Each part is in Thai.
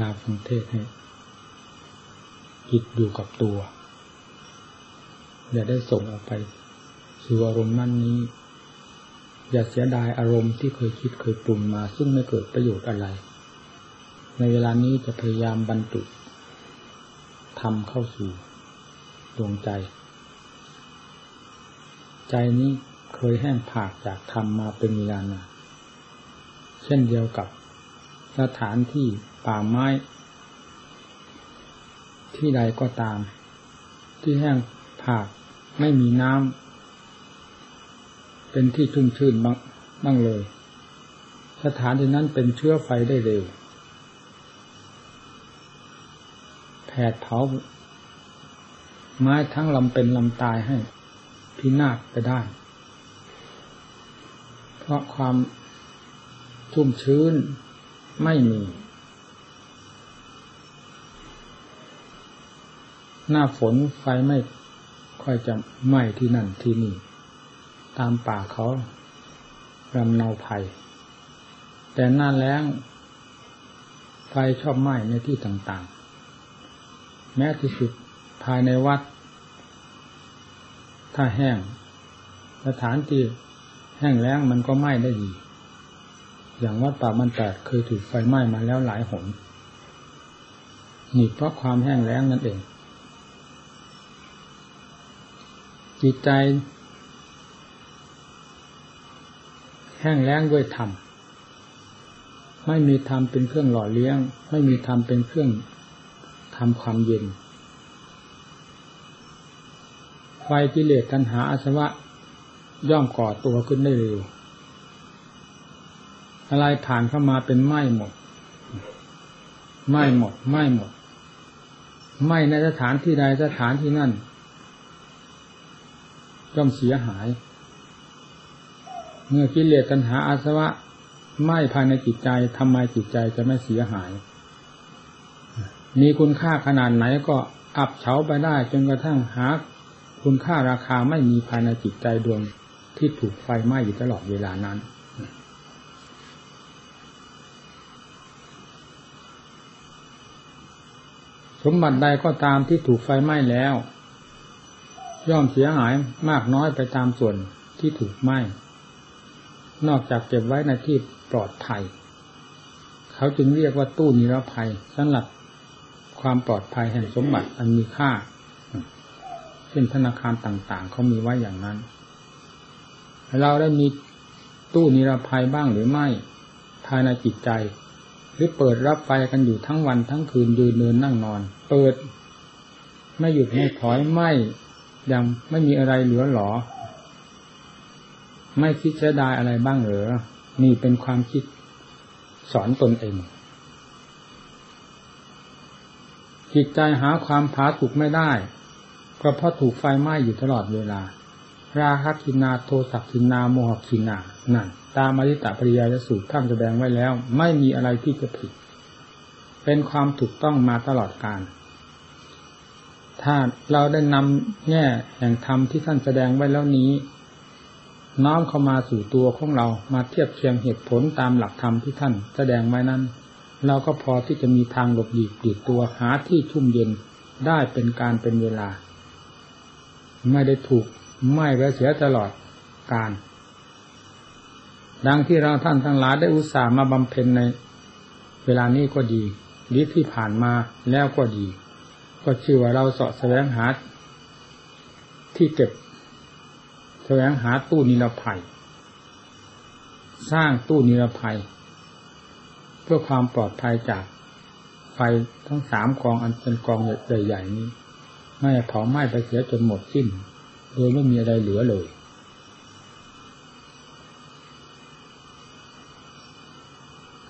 ลาฟังเทศให้จิตอยู่กับตัว อย่าได้ส่งออกไปสู่อารมณ์นั่นนี้ อย่าเสียดายอารมณ์ที่เคยคิดเคยปรุงมา ซึ่งไม่เกิดประโยชน์อะไร ในเวลานี้จะพยายามบรรจุทำเข้าสู่ดวงใจ ใจนี้เคยแห้งผากจากธรรมมาเป็นเวลานานเช่นเดียวกับสถานที่ ป่าไม้ ที่ใดก็ตาม ที่แห้งผากไม่มีน้ำเป็นที่ชุ่มชื่นบ้างบ้างเลย สถานที่นั้นเป็นเชื้อไฟได้เร็วแผดเผาไม้ทั้งลำเป็นลำตายให้พินาศไปได้ เพราะความชุ่มชื้นไม่มี หน้าฝนไฟไม่ค่อยจะไหม้ที่นั่นที่นี่ ตามป่าเขาลำเนาภัย แต่หน้าแล้ง ไฟชอบไหม้ในที่ต่างๆ แม้ที่สุดภายในวัด ถ้าแห้ง สถานที่แห้งแล้งมันก็ไหม้ได้ดีอย่างวัดป่ามันแตกเคยถูกไฟไหม้มาแล้วหลายหนนี่เพราะความแห้งแล้งนั่นเอง จิตใจ แห้งแล้งด้วยธรรมไม่มีธรรมเป็นเครื่องหล่อเลี้ยง ไม่มีธรรมเป็นเครื่องทำความเย็น ไฟกิเลสตัณหาอาสวะ ย่อมก่อตัวขึ้นได้เร็วอะไรผ่านเข้ามาเป็นไหม้หมดไหม้หมดไหม้หมดไหม้ในสถานที่ใดสถานที่นั่น ย่อมเสียหาย เมื่อกิเลสตัณหาอาสวะไหม้ภายในจิตใจทำไมจิตใจจะไม่เสียหาย มีคุณค่าขนาดไหนก็อับเฉาไปได้จนกระทั่งหา คุณค่าราคาไม่มีภายในจิตใจดวงที่ถูกไฟไหม้อยู่ตลอดเวลานั้น สมบัติใดก็ตามที่ถูกไฟไหม้แล้ว ย่อมเสียหายมากน้อยไปตามส่วนที่ถูกไหม้นอกจากเก็บไว้ในที่ปลอดภัย เขาจึงเรียกว่าตู้นิรภัยสำหรับความปลอดภัยแห่งสมบัติอันมีค่าเช่นธนาคารต่าง ๆ เขามีไว้อย่างนั้น เราได้มีตู้นิรภัยบ้างหรือไม่ ภายในจิตใจ หรือเปิดรับไฟกันอยู่ทั้งวันทั้งคืนยืนเดินนั่งนอน เปิด ไม่หยุดไม่ถอยไม่ ยังไม่มีอะไรเหลือหรอ ไม่คิดเสียดายอะไรบ้างเหรอนี่เป็นความคิดสอนตนเอง จิตใจหาความผาสุกไม่ได้ ก็เพราะถูกไฟไหม้อยู่ตลอดเวลา ราคะกินาโทสักกินาโมหกินานั่นตามอริตปริยายสูตรท่านแสดงไว้แล้ว ไม่มีอะไรที่จะผิด เป็นความถูกต้องมาตลอดการ ถ้าเราได้นำแง่แห่งธรรมที่ท่านแสดงไว้แล้วนี้ น้อมเข้ามาสู่ตัวของเรามาเทียบเคียงเหตุผลตามหลักธรรมที่ท่านแสดงไว้นั้น เราก็พอที่จะมีทางหลบหลีกดีตัวหาที่ชุ่มเย็นได้เป็นการเป็นเวลา ไม่ได้ถูกไม่ไว้เสียตลอดการ ดังที่เราท่านทั้งหลายได้อุตส่าห์มาบำเพ็ญใน เวลานี้ก็ดีหรือที่ผ่านมาแล้วก็ดี ก็ชื่อว่าเราเสาะแสวงหาที่เก็บ แสวงหาตู้นิรภัย สร้างตู้นิรภัย เพื่อความปลอดภัยจากไฟทั้งสามกองอันเป็นกองใหญ่ๆนี้ไม่เผาไหม้ไปเสียจนหมดสิ้น โดยไม่มีอะไรเหลือเลย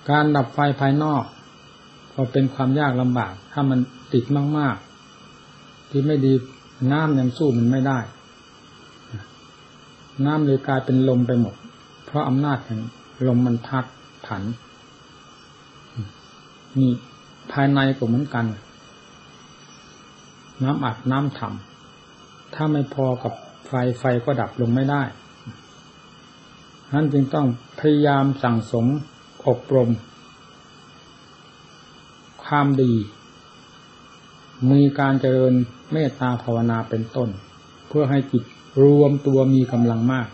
การดับไฟภายนอก ก็เป็นความยากลำบาก ถ้ามันติดมาก ๆ ที่ไม่ดีน้ำยังสู้มันไม่ได้ น้ำเลยกลายเป็นลมไปหมด เพราะอำนาจแห่งลมมันพัดผัน นี่ภายในก็เหมือนกัน น้ำอัดน้ำถ่ำถ้าไม่พอกับไฟไฟก็ดับลงไม่ได้นั้นจึงต้องพยายามสั่งสมอบรม ความดี มีการเจริญเมตตาภาวนาเป็นต้น เพื่อให้จิตรวมตัวมีกำลังมาก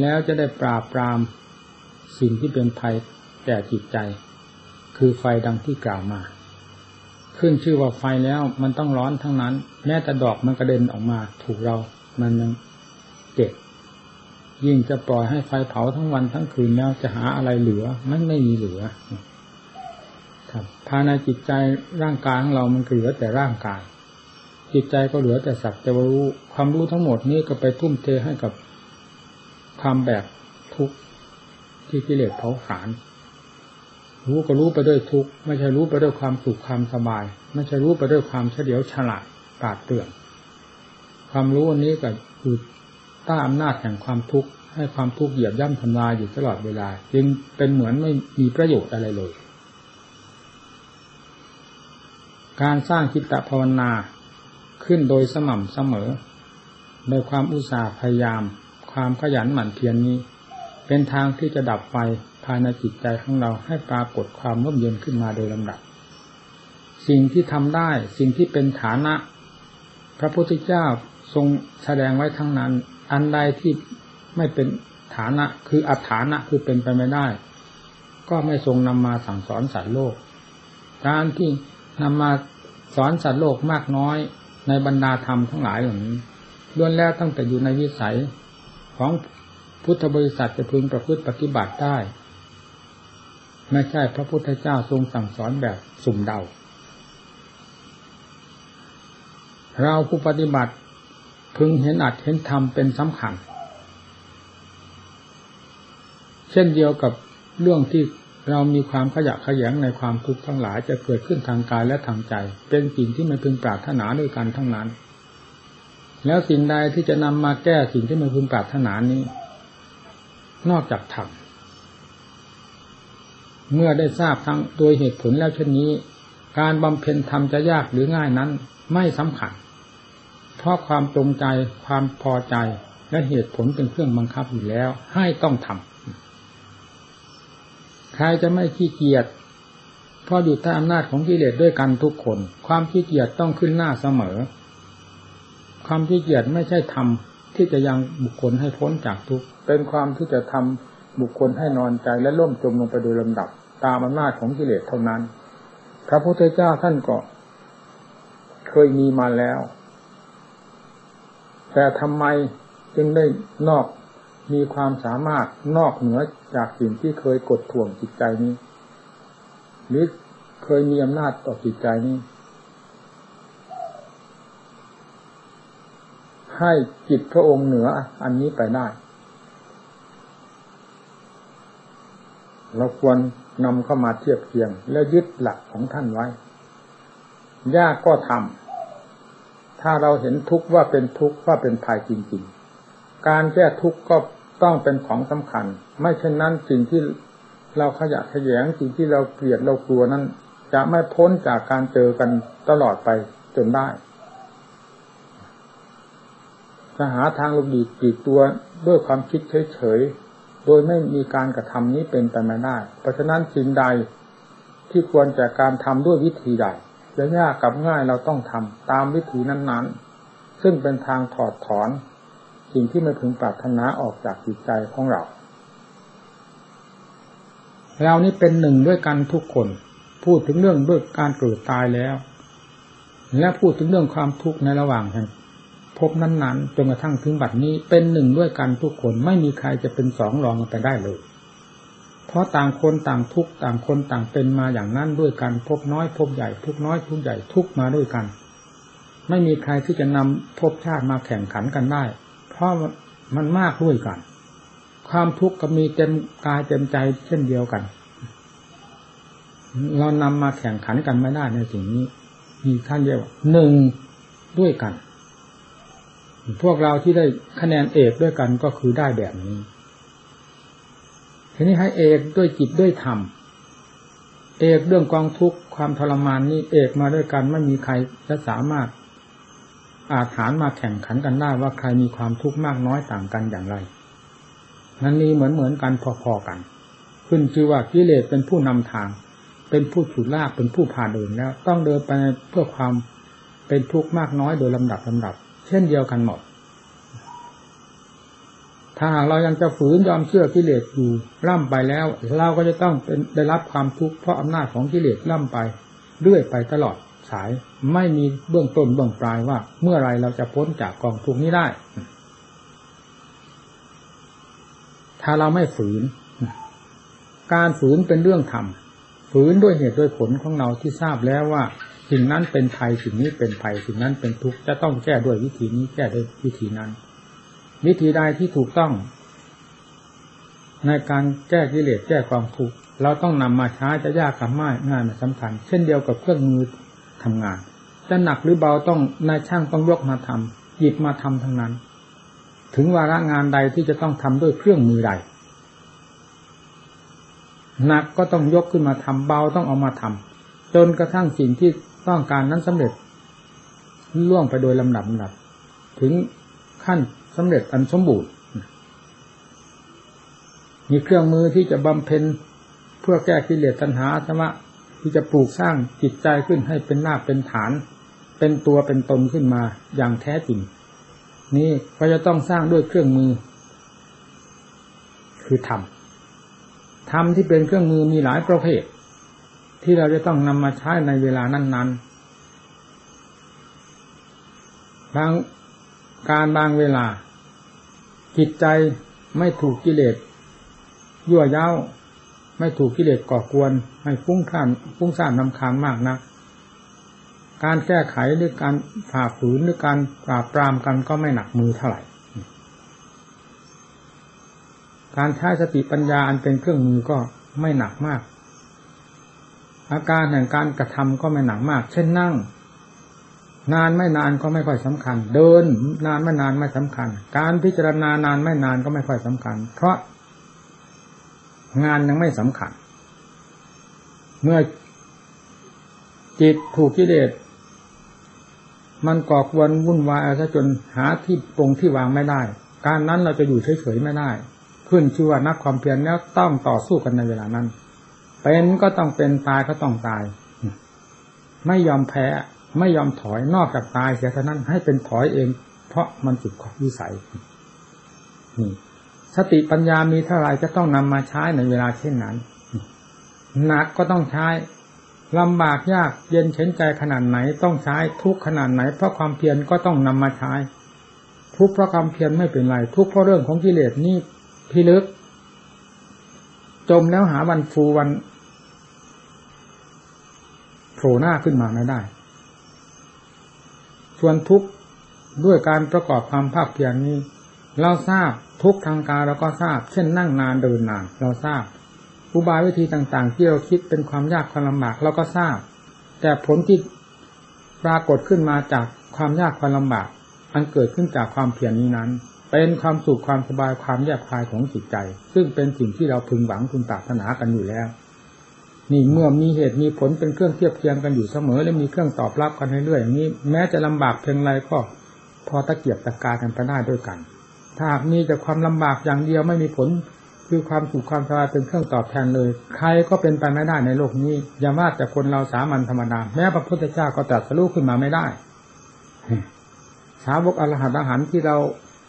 แล้วจะได้ปราบปรามสิ่งที่เป็นภัยแก่จิตใจ คือไฟดังที่กล่าวมา ขึ้นชื่อว่าไฟแล้วมันต้องร้อนทั้งนั้น แม้แต่ดอกมันกระเด็นออกมา ถูกเรามันยังเจ็บยิ่งจะปล่อยให้ไฟเผาทั้งวันทั้งคืนแล้วจะหาอะไรเหลือ มันไม่มีเหลือ ครับภายในจิตใจร่างกายของเรามันเหลือแต่ร่างกาย จิตใจก็เหลือแต่สักแต่ว่ารู้ความรู้ทั้งหมดนี้ก็ไปทุ่มเทให้กับความแบบทุกข์ที่กิเลสเผาผลาญรู้ก็รู้ไปด้วยทุกข์ไม่ใช่รู้ไปด้วยความสุขความสบาย ไม่ใช่รู้ไปด้วยความเฉลียวฉลาดปราดเปรื่อง ความรู้อันนี้ก็คือต้าอำนาจแห่งความทุกข์ให้ความทุกข์เหยียบย่ำทำลายอยู่ตลอดเวลา จึงเป็นเหมือนไม่มีประโยชน์อะไรเลย การสร้างคิตตภาวนาขึ้นโดยสม่ำเสมอโดยความอุตสาห์พยายาม ความขยันหมั่นเพียรนนี้ เป็นทางที่จะดับไฟภายในจิตใจของเราให้ปรากฏความร่มเย็นขึ้นมาโดยลำดับ สิ่งที่ทำได้สิ่งที่เป็นฐานะ พระพุทธเจ้าทรงแสดงไว้ทั้งนั้น อันใดที่ไม่เป็นฐานะคืออัฐานะคือเป็นไปไม่ได้ ก็ไม่ทรงนำมาสั่งสอนสัตว์โลก การที่ นำมาสอนสัตว์โลกมากน้อยในบรรดาธรรมทั้งหลายเหล่านี้ล้วนแล้วตั้งแต่อยู่ในวิสัยของพุทธบริษัทจะพึงประพฤติปฏิบัติได้ ไม่ใช่พระพุทธเจ้าทรงสั่งสอนแบบสุ่มเดา เราผู้ปฏิบัติพึงเห็นอัดเห็นธรรมเป็นสำคัญ เช่นเดียวกับเรื่องที่ เรามีความขยะขยงในความทุกข์ทั้งหลายจะเกิดขึ้นทางกายและทางใจ เป็นสิ่งที่ไม่พึงปรารถนาด้วยกันทั้งนั้น แล้วสิ่งใดที่จะนำมาแก้สิ่งที่ไม่พึงปรารถนานี้ นอกจากธรรมเมื่อได้ทราบทั้งโดยเหตุผลแล้วเช่นนี้ การบำเพ็ญธรรมจะยากหรือง่ายนั้น ไม่สำคัญ เพราะความจงใจความพอใจและเหตุผลเป็นเครื่องบังคับอยู่แล้ว ให้ต้องทำ ใครจะไม่ขี้เกียจเพราะอยู่ใต้อำนาจของกิเลสด้วยกันทุกคน ความขี้เกียจต้องขึ้นหน้าเสมอ ความขี้เกียจไม่ใช่ทำที่จะยังบุคคลให้พ้นจากทุกเป็นความที่จะทำบุคคลให้นอนใจและล่มจมลงไปโดยลำดับ ตามอำนาจของกิเลสเท่านั้น พระพุทธเจ้าท่านก็เคยมีมาแล้ว แต่ทำไมจึงได้นอก มีความสามารถนอกเหนือจากสิ่งที่เคยกดท่วงจิตใจนี้ หรือเคยมีอำนาจต่อจิตใจนี้ ให้จิตพระองค์เหนืออันนี้ไปได้ เราควรนำเข้ามาเทียบเคียง และยึดหลักของท่านไว้ ยากก็ทำถ้าเราเห็นทุกข์ว่าเป็นทุกข์ว่าเป็นภัยจริง ๆ การแก้ทุกข์ก็ต้องเป็นของสำคัญ ไม่เช่นนั้นสิ่งที่เราขยะขยงสิ่งที่เราเกลียดเรากลัวนั้น จะไม่พ้นจากการเจอกันตลอดไปจนได้จะหาทางลบดีกีดตัวด้วยความคิดเฉยๆ โดยไม่มีการกระทำนี้เป็นไปไม่ได้ เพราะฉะนั้นสิ่งใดที่ควรจากการทำด้วยวิธีใดจะยากกับง่ายเราต้องทำตามวิธีนั้นๆ ซึ่งเป็นทางถอดถอน สิ่งที่ไม่พึงปรารถนาออกจากจิตใจของเรา เรานี่เป็นหนึ่งด้วยกันทุกคน พูดถึงเรื่องด้วยการเกิดตายแล้ว และพูดถึงเรื่องความทุกข์ในระหว่างแห่งพบนั้นๆจนกระทั่งถึงบัดนี้เป็นหนึ่งด้วยกันทุกคนไม่มีใครจะเป็นสองรองกันไปได้เลย เพราะต่างคนต่างทุกต่างคนต่างเป็นมาอย่างนั้นด้วยกัน พบน้อย พบใหญ่ทุกน้อยทุกใหญ่ทุกมาด้วยกัน ไม่มีใครที่จะนำพบชาติมาแข่งขันกันได้ ราะมันมากด้วยกัน ความทุกข์ก็มีเต็มกายเต็มใจเช่นเดียวกัน เรานำมาแข่งขันกันไม่ได้ในสิ่งนี้ มีขั้นเดียวหนึ่งด้วยกัน พวกเราที่ได้คะแนนเอกด้วยกันก็คือได้แบบนี้ทีนี้ให้เอกด้วยจิตด้วยธรรมเอกเรื่องกองทุกข์ความทรมานนี้เอกมาด้วยกันไม่มีใครจะสามารถ อาถานมาแข่งขันกันได้ว่าใครมีความทุกข์มากน้อยต่างกันอย่างไร นั้นนี้เหมือนเหมือนกันพอๆกัน ขึ้นชื่อว่ากิเลสเป็นผู้นำทาง เป็นผู้ฉุดลากเป็นผู้พาเดินแล้ว ต้องเดินไปเพื่อความเป็นทุกข์มากน้อยโดยลำดับลำดับ เช่นเดียวกันหมดถ้าหากเรายังจะฝืนยอมเชื่อกิเลสอยู่ล่ำไปแล้ว เราก็จะต้องเป็นได้รับความทุกข์เพราะอำนาจของกิเลสล่ำไปเรื่อยไปตลอด สายไม่มีเบื้องต้นเบื้องปลายว่า เมื่อไรเราจะพ้นจากกองทุกนี้ได้ ถ้าเราไม่ฝืน การฝืนเป็นเรื่องธรรมฝืนด้วยเหตุด้วยผลของเราที่ทราบแล้วว่าสิ่งนั้นเป็นภัยสิ่งนี้เป็นภัยสิ่งนั้นเป็นทุกข์จะต้องแก้ด้วยวิธีนี้แก้ด้วยวิธีนั้น วิธีใดที่ถูกต้อง ในการแก้กิเลสแก้ความทุกข์เราต้องนำมาใช้จะยากกับไม่ง่ายมาสำคัญ เช่นเดียวกับเครื่องมือ ทำงาน จะหนักหรือเบาต้องนายช่างต้องยกมาทำหยิบมาทำทั้งนั้น ถึงวาระงานใดที่จะต้องทำด้วยเครื่องมือใดหนักก็ต้องยกขึ้นมาทำเบาต้องเอามาทำจนกระทั่งสิ่งที่ต้องการนั้นสำเร็จ ล่วงไปโดยลำดับลำดับ ถึงขั้นสำเร็จอันสมบูรณ์มีเครื่องมือที่จะบำเพ็ญเพื่อแก้กิเลสตัณหาธรรมะ ที่จะปลูกสร้างจิตใจขึ้นให้เป็นหน้าเป็นฐาน เป็นตัวเป็นตนขึ้นมาอย่างแท้จริง นี่ก็จะต้องสร้างด้วยเครื่องมือ คือธรรมธรรมที่เป็นเครื่องมือมีหลายประเภท ที่เราจะต้องนำมาใช้ในเวลานั้น ๆ บางการบางเวลาจิตใจไม่ถูกกิเลสยั่วย้า ไม่ถูกกิเลสก่อกวนให้ฟุ้งซ่านฟุ้งซ่านนำคานมากนะการแก้ไขหรือการผ่าฝืนหรือการปราบปรามกันก็ไม่หนักมือเท่าไหร่ การใช้สติปัญญาอันเป็นเครื่องมือก็ไม่หนักมาก อาการแห่งการกระทำก็ไม่หนักมาก เช่นนั่ง นานไม่นานก็ไม่ค่อยสำคัญ เดินนานไม่นานไม่สำคัญ การพิจารณานานไม่นานก็ไม่ค่อยสำคัญ เพราะ งานยังไม่สำคัญ เมื่อจิตถูกกิเลสมันก่อกวนวุ่นวายซะจนหาที่ตรงที่วางไม่ได้ การนั้นเราจะอยู่เฉยๆไม่ได้ ขึ้นชื่อว่านักความเพียรแล้วต้องต่อสู้กันในเวลานั้น เป็นก็ต้องเป็นตายก็ต้องตาย ไม่ยอมแพ้ไม่ยอมถอยนอกจากตายเสียเท่านั้นให้เป็นถอยเอง เพราะมันสุดขอบวิสัยนี่ สติปัญญามีเท่าไรจะต้องนำมาใช้ในเวลาเช่นนั้น หนักก็ต้องใช้ลำบากยากเย็นเฉนใจขนาดไหนต้องใช้ทุกขนาดไหนเพราะความเพียรก็ต้องนำมาใช้ ทุกเพราะความเพียรไม่เป็นไร ทุกเพราะเรื่องของกิเลสนี่พิลึก จมแล้วหาวันฟูวันโผล่หน้าขึ้นมาไม่ได้ ส่วนทุกด้วยการประกอบความภาคเพียรนี้ เราทราบทุกทางกายเราก็ทราบ เช่นนั่งนานเดินนาน เราทราบอุบายวิธีต่าง ๆ ที่เราคิดเป็นความยากความลำบากเราก็ทราบ แต่ผลที่ปรากฏขึ้นมาจากความยากความลำบากอันเกิดขึ้นจากความเพียรนี้นั้น เป็นความสุขความสบายความแยบคลายของจิตใจ ซึ่งเป็นสิ่งที่เราพึงหวังพึงปรารถนากันอยู่แล้ว นี่เมื่อมีเหตุมีผลเป็นเครื่องเทียบเทียงกันอยู่เสมอ และมีเครื่องตอบรับกันเรื่อยๆอย่างนี้ แม้จะลำบากเพียงไรก็พอตะเกียบตะการกันไปได้ด้วยกัน ถ้าหากมีแต่ความลำบากอย่างเดียวไม่มีผล คือความสุขความสบายเป็นเครื่องตอบแทนเลย ใครก็เป็นไปไม่ได้ในโลกนี้ อย่าว่าแต่คนเราสามัญธรรมดา แม้พระพุทธเจ้าก็ตรัสรู้ขึ้นมาไม่ได้ สาวกอรหัตอรหันที่เรา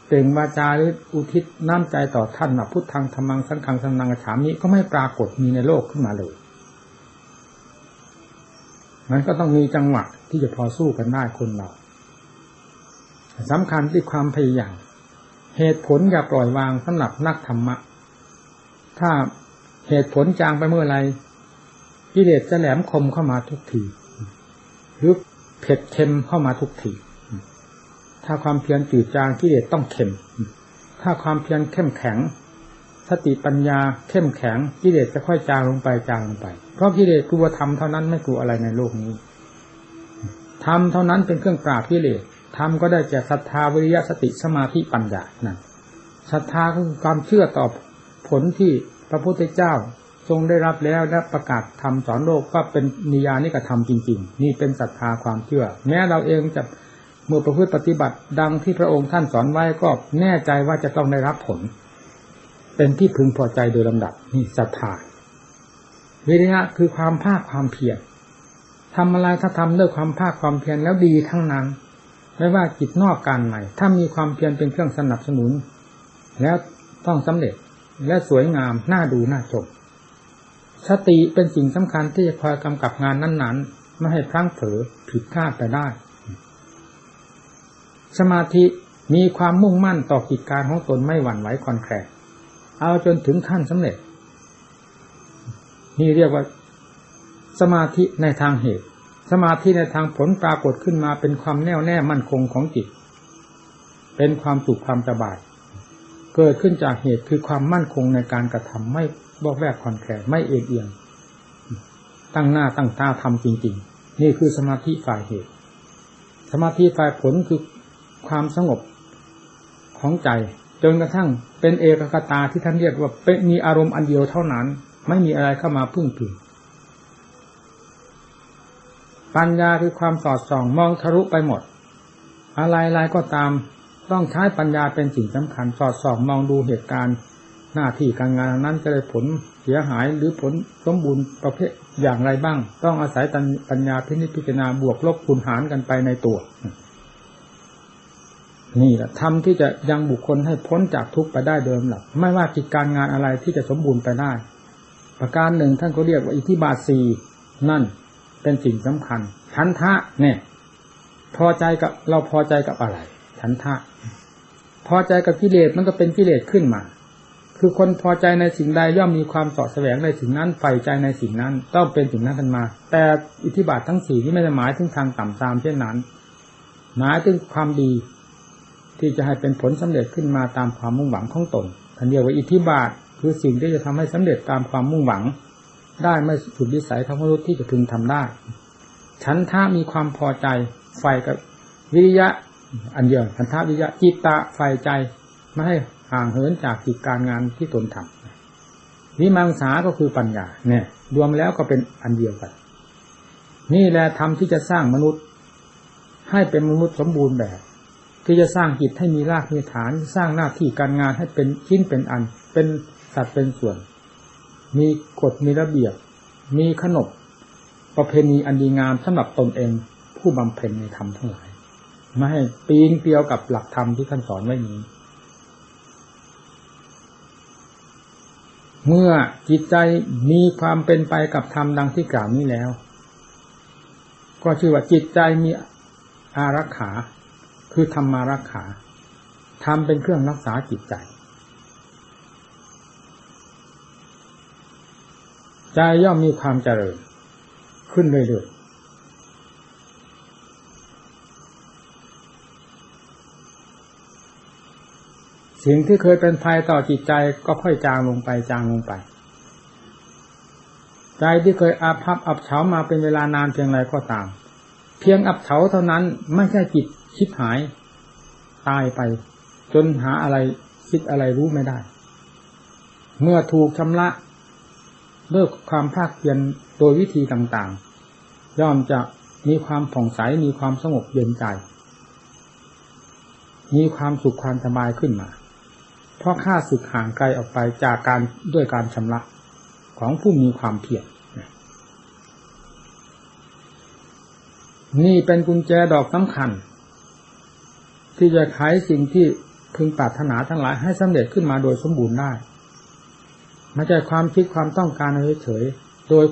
เต่งวาจาหรืออุทิศน้ำใจต่อท่านแบบพุทธังธรรมังสังฆังสังนังฉามิก็ไม่ปรากฏมีในโลกขึ้นมาเลย มันก็ต้องมีจังหวะที่จะพอสู้กันได้คนเราสำคัญที่ความพยายาม เหตุผลอย่าปล่อยวางสำหรับนักธรรมะ ถ้าเหตุผลจางไปเมื่อไรกิเลสจะแหลมคมเข้ามาทุกทีหรือเผ็ดเค็มเข้ามาทุกทีถ้าความเพียรจืดจางกิเลสต้องเค็ม ถ้าความเพียรเข้มแข็ง สติปัญญาเข้มแข็งกิเลสจะค่อยจางลงไปจางลงไป เพราะกิเลสกลัวทำเท่านั้นไม่กลัวอะไรในโลกนี้ทำเท่านั้นเป็นเครื่องปราบกิเลส ธรรมก็ได้แก่ศรัทธาวิริยะสติสมาธิปัญญานั่นศรัทธาคือความเชื่อต่อผลที่พระพุทธเจ้าทรงได้รับแล้วและประกาศธรรมสอนโลกว่าเป็นนิยานิกธรรมจริง ๆ นี่เป็นศรัทธาความเชื่อ แม้เราเองจะเมื่อประพฤติปฏิบัติดังที่พระองค์ท่านสอนไว้ก็แน่ใจว่าจะต้องได้รับผล เป็นที่พึงพอใจโดยลำดับนี่ศรัทธาวิริยะคือความภาคความเพียรทำอะไรถ้าทำด้วยความภาคความเพียรแล้วดีทั้งนั้น ไม่ว่าจิตนอกการไหนถ้ามีความเพียรเป็นเครื่องสนับสนุน แล้วต้องสำเร็จและสวยงามน่าดูน่าชมสติเป็นสิ่งสำคัญที่จะคอยกำกับงานนั้น ๆ ไม่ให้พลั้งเผลอผิดพลาดไปได้ สมาธิมีความมุ่งมั่นต่อกิจการของตนไม่หวั่นไหวคอนแคลเอาจนถึงขั้นสำเร็จ นี่เรียกว่า สมาธิในทางเหตุ สมาธิในทางผลปรากฏขึ้นมาเป็นความแน่วแน่มั่นคงของจิต เป็นความสุขความสบาย เกิดขึ้นจากเหตุคือความมั่นคงในการกระทำไม่บอกแวกคอนแคลไม่เอียงเอียง ตั้งหน้าตั้งตาทำจริง ๆ นี่คือสมาธิฝ่ายเหตุ สมาธิฝ่ายผลคือความสงบของใจจนกระทั่งเป็นเอกคตาที่ท่านเรียกว่าเป็นมีอารมณ์อันเดียวเท่านั้น ไม่มีอะไรเข้ามาพึ่งพิง ปัญญาคือความสอดส่องมองทะลุไปหมด อะไรๆก็ตามต้องใช้ปัญญาเป็นสิ่งสำคัญ สอดส่องมองดูเหตุการณ์หน้าที่การงานนั้นจะได้ผลเสียหายหรือผลสมบูรณ์ประเภทอย่างไรบ้าง ต้องอาศัยปัญญาพินิจพิจารณาบวกลบคูณหารกันไปในตัว นี่แหละทำที่จะยังบุคคลให้พ้นจากทุกข์ไปได้เดิมหลักไม่ว่ากิจการงานอะไรที่จะสมบูรณ์ไปได้ ประการหนึ่งท่านก็เรียกว่าอิทธิบาทสีนั่น เป็นสิ่งสำคัญชันทะเนี่ย พอใจกับเราพอใจกับอะไรฉันทะ พอใจกับกิเลสมันก็เป็นกิเลสขึ้นมา คือคนพอใจในสิ่งใดย่อมมีความสอดแสวงในสิ่งนั้นใฝ่ใจในสิ่งนั้น ต้องเป็นสิ่งนั้นกันมา แต่อิทธิบาททั้งสี่ที่ไม่ได้หมายถึงทางต่ำตามเช่นนั้น หมายถึงความดี ที่จะให้เป็นผลสำเร็จขึ้นมาตามความมุ่งหวังของตนทันเดียวว่าอิทธิบาทคือสิ่งที่จะทำให้สำเร็จตามความมุ่งหวัง ได้ไม่สุดวิสัยทั้งมนุษย์ที่จะพึงทำได้ ฉันท่ามีความพอใจไฟกับวิริยะ อันเดียวพันธวิริยะจิตตะไฟใจไม่ให้ห่างเหินจากกิจการงานที่ตนทำวิมังสาก็คือปัญญาเนี่ย รวมแล้วก็เป็นอันเดียวกัน นี่แหละธรรมที่จะสร้างมนุษย์ ให้เป็นมนุษย์สมบูรณ์แบบ ที่จะสร้างจิตให้มีรากมีฐาน สร้างหน้าที่การงานให้เป็นชิ้นเป็นอัน เป็นสัดเป็นส่วน มีกฎมีระเบียบ มีขนบประเพณีอันดีงามสำหรับตนเองผู้บำเพ็ญในธรรมทั้งหลายไม่ให้ปีนเปียวกับหลักธรรมที่ท่านสอนไว้นี้ เมื่อจิตใจมีความเป็นไปกับธรรมดังที่กล่าวนี้แล้ว ก็ชื่อว่าจิตใจมีอารักขา คือธรรมารักขาทำเป็นเครื่องรักษาจิตใจ ใจย่อมมีความเจริญ ขึ้นเรื่อยๆสิ่งที่เคยเป็นภัยต่อจิตใจก็ค่อยจางลงไปจางลงไป ใจที่เคยอาภัพอับเฉามาเป็นเวลานานเพียงไรก็ตาม เพียงอับเฉาเท่านั้นไม่ใช่จิตคิดหาย ตายไป จนหาอะไรคิดอะไรรู้ไม่ได้ เมื่อถูกชำระ ด้วยความภาคเพียรโดยวิธีต่างๆ ย่อมจะมีความผ่องใสมีความสงบเย็นใจ มีความสุขความสบายขึ้นมา เพราะค่าสึกห่างไกลออกไปจากการด้วยการชำระของผู้มีความเพียรนี่เป็นกุญแจดอกสำคัญ ที่จะไขสิ่งที่พึงปรารถนาทั้งหลายให้สำเร็จขึ้นมาโดยสมบูรณ์ได้ ไม่ใช่ความคิดความต้องการเฉยๆโดย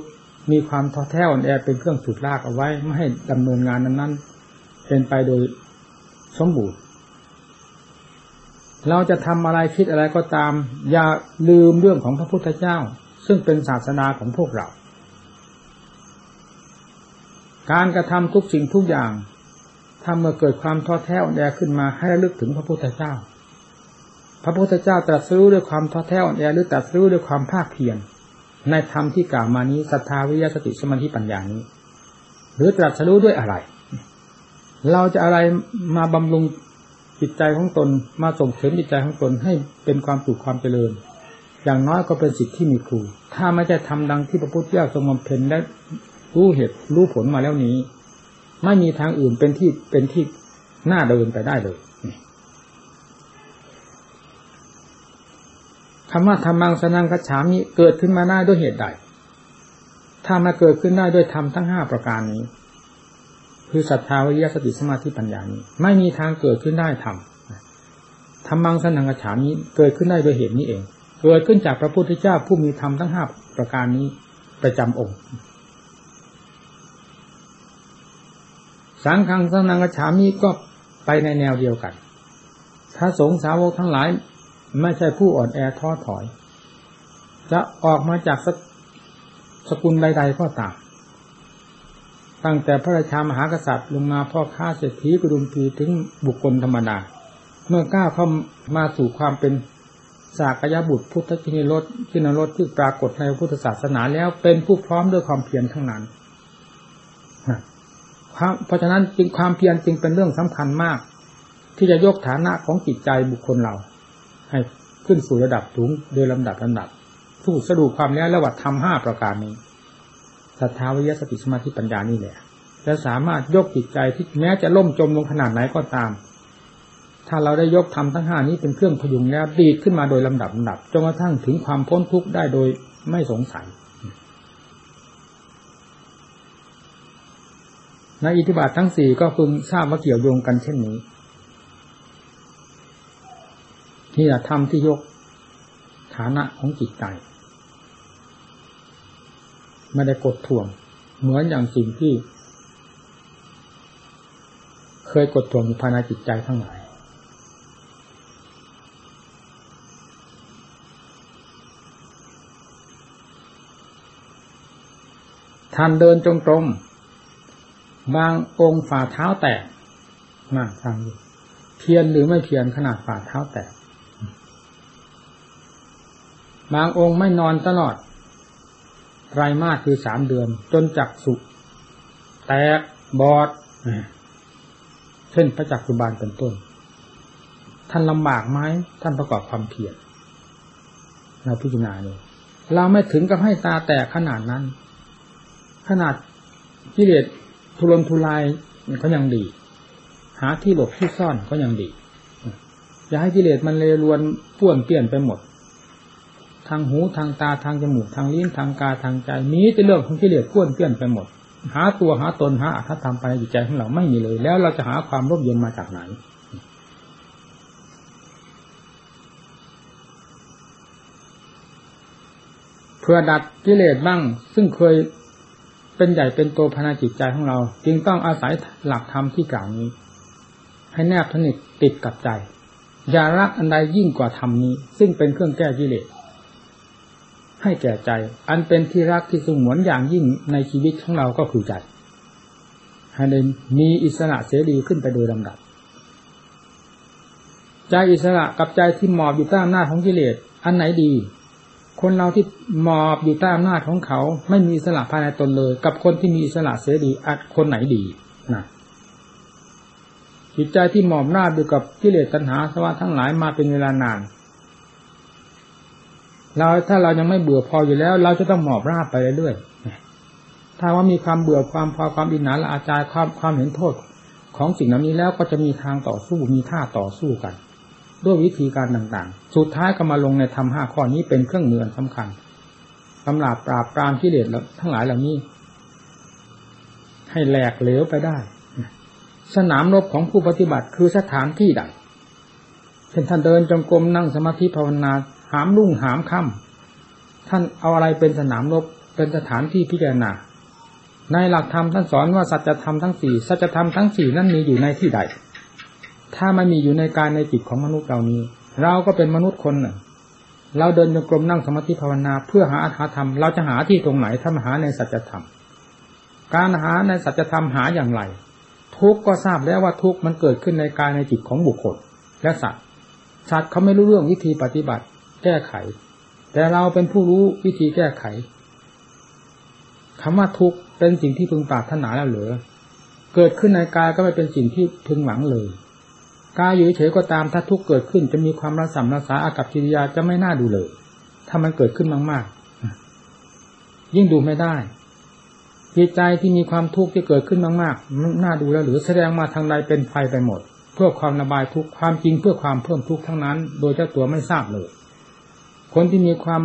มีความท้อแท้อ่อนแอเป็นเครื่องสุดลากเอาไว้ไม่ให้ดำเนินงานนั้นๆเป็นไปโดยสมบูรณ์ เราจะทำอะไรคิดอะไรก็ตาม อย่าลืมเรื่องของพระพุทธเจ้า ซึ่งเป็นศาสนาของพวกเรา การกระทำทุกสิ่งทุกอย่างถ้าเมื่อเกิดความท้อแท้อ่อนแอขึ้นมาให้ระลึกถึงพระพุทธเจ้า พระพุทธเจ้าตรัสรู้ด้วยความท้อแท้อ่อนแอหรือตรัสรู้ด้วยความภาคเพียรในธรรมที่กล่าวมานี้ศรัทธาวิยาสติสมาธิปัญญานี้ หรือตรัสรู้ด้วยอะไร เราจะอะไรมาบำรุงจิตใจของตนมาส่งเสริมจิตใจของตนให้เป็นความสุขความเจริญ อย่างน้อยก็เป็นสิทธิ์ที่มีครู ถ้าไม่ได้ทำดังที่พระพุทธเจ้าทรงบำเพ็ญได้รู้เหตุรู้ผลมาแล้วนี้ ไม่มีทางอื่นเป็นที่เป็นที่หน้าเดินไปได้เลย คำว่าธรรมังสนังกัจฉามิเกิดขึ้นมาได้ด้วยเหตุใด ถ้ามาเกิดขึ้นได้ด้วยธรรมทั้งห้าประการนี้ คือศรัทธาวิริยะสติสมาธิปัญญานี้ ไม่มีทางเกิดขึ้นได้ธรรมธรรมังสนังกระฉานี้เกิดขึ้นได้โดยเหตุนี้เอง เกิดขึ้นจากพระพุทธเจ้าผู้มีธรรมทั้งห้าประการนี้ประจำองค์ สังฆังสนังกระฉามีก็ไปในแนวเดียวกันถ้าสงสาวกทั้งหลาย ไม่ใช่ผู้อ่อนแอท้อถอย จะออกมาจากสสกุลใด ๆ ก็ตาม ตั้งแต่พระราชามหากษัตริย์ลงมาพ่อข้าเศรษฐีกรุมพีถึงบุคคลธรรมดา เมื่อก้าวเข้ามาสู่ความเป็นสากยบุตรพุทธชินรสชินรสที่ปรากฏในพุทธศาสนาแล้วเป็นผู้พร้อมด้วยความเพียรทั้งนั้นเพราะฉะนั้นจึงความเพียรจึงเป็นเรื่องสำคัญมาก ที่จะยกฐานะของจิตใจบุคคลเรา ให้ขึ้นสู่ระดับสูงโดยลำดับลำดับผู้สรุปความแล้วระวัดทำห้าประการนี้ศรัทธาวิยสติสมาธิปัญญานี่แหละจะสามารถยกจิตใจที่แม้จะล่มจมลงขนาดไหนก็ตาม ถ้าเราได้ยกทำทั้งห้านี้เป็นเครื่องพยุงแล้วดีดขึ้นมาโดยลำดับลำดับจนกระทั่งถึงความพ้นทุกข์ได้โดยไม่สงสัยในอิทธิบาททั้งสี่ก็พึงทราบว่าเกี่ยวโยงกันเช่นนี้ นี่แหละธรรมที่ยกฐานะของจิตใจไม่ได้กดท่วง เหมือนอย่างสิ่งที่ เคยกดท่วงอยู่ภายในจิตใจทั้งหลายท่านเดินจงกรมบางองค์ฝ่าเท้าแตกน่าฟังดูเพียนหรือไม่เพียนขนาดฝ่าเท้าแตก บางองค์ไม่นอนตลอดไตรมาสคือสามเดือน จนจักสุแตกบอด เช่นพระจักสุบาลเป็นต้น ท่านลำบากไหมท่านประกอบความเพียรเราพิจารณาเลยเราไม่ถึงกับให้ตาแตกขนาดนั้น ขนาดกิเลสทุรนทุรายก็ยังดี หาที่หลบที่ซ่อนก็ยังดี อย่าให้กิเลสมันเลรวนป่วนเปลี่ยนไปหมด ทางหูทางตาทางจมูกทางลิ้นทางกายทางใจมีแต่เรื่องของกิเลสพ้วนเปี้ยนไปหมด หาตัวหาตนหาอัตธรรมไปในจิตใจของเราไม่มีเลย แล้วเราจะหาความร่มเย็นมาจากไหนเพื่อดัดกิเลสบ้าง ซึ่งเคยเป็นใหญ่เป็นโตภายในจิตใจของเรา จึงต้องอาศัยหลักธรรมที่กล่าวนี้ ให้แนบสนิทติดกับใจอย่ารักอันใดยิ่งกว่าธรรมนี้ ซึ่งเป็นเครื่องแก้กิเลส ให้แก่ใจ อันเป็นที่รักที่สงวนอย่างยิ่งในชีวิตของเราก็คือใจให้ได้มีอิสระเสรีขึ้นไปโดยลำดับ ใจอิสระกับใจที่หมอบอยู่ใต้อำนาจของกิเลสอันไหนดี คนเราที่หมอบอยู่ใต้อำนาจของเขา ไม่มีอิสระภายในตนเลย กับคนที่มีอิสระเสรีอัดคนไหนดีนะจิตใจที่หมอบหน้าอยู่กับกิเลสตัณหาสวะทั้งหลายมาเป็นเวลานาน เราถ้าเรายังไม่เบื่อพออยู่แล้ว เราจะต้องหมอบราบไปเรื่อยๆถ้าว่ามีความเบื่อความพอความอินหนาละอาจารความความเห็นโทษ ของสิ่งเหล่านี้แล้วก็จะมีทางต่อสู้มีท่าต่อสู้กัน ด้วยวิธีการต่างๆ สุดท้ายก็มาลงในธรรมห้าข้อนี้เป็นเครื่องมือสำคัญสำหรับปราบปรามกิเลสทั้งหลายเหล่านี้ ให้แหลกเหลวไปได้ สนามรบของผู้ปฏิบัติคือสถานที่ใดเช่นท่านเดินจงกรมนั่งสมาธิภาวนา หามรุ่งหามค่ำท่านเอาอะไรเป็นสนามรบเป็นสถานที่พิจารณาในหลักธรรมท่านสอนว่าสัจธรรมทั้งสี่สัจธรรมทั้งสี่นั้นมีอยู่ในที่ใด ถ้าไม่มีอยู่ในการในจิตของมนุษย์เหล่านี้ เราก็เป็นมนุษย์คนหนึ่งเราเดินจงกรมนั่งสมาธิภาวนาเพื่อหาอาธรรม เราจะหาที่ตรงไหนถ้ามาหาในสัจธรรม การหาในสัจธรรมหาอย่างไร ทุกก็ทราบแล้วว่าทุกมันเกิดขึ้นในกายในจิตของบุคคลและสัตว์สัตว์เขาไม่รู้เรื่องวิธีปฏิบัติ แก้ไข แต่เราเป็นผู้รู้วิธีแก้ไขคำว่าทุกข์เป็นสิ่งที่พึงปรารถนาแล้วเหรือเกิดขึ้นในกายก็ไม่เป็นสิ่งที่พึงหวังเลยกายอยู่เฉยก็ตามถ้าทุกข์เกิดขึ้นจะมีความรัสัมรัสาอากับกิริยาจะไม่น่าดูเลย ถ้ามันเกิดขึ้นมากๆ ยิ่งดูไม่ได้จิตใจที่มีความทุกข์ที่เกิดขึ้นมากๆน่าดูแล้วหรือแสดงมาทางใดเป็นไฟไปหมด เพื่อความระบายทุกข์ความจริงเพื่อความเพิ่มทุกข์ทั้งนั้น โดยเจ้าตัวไม่ทราบเลย คนที่มีความ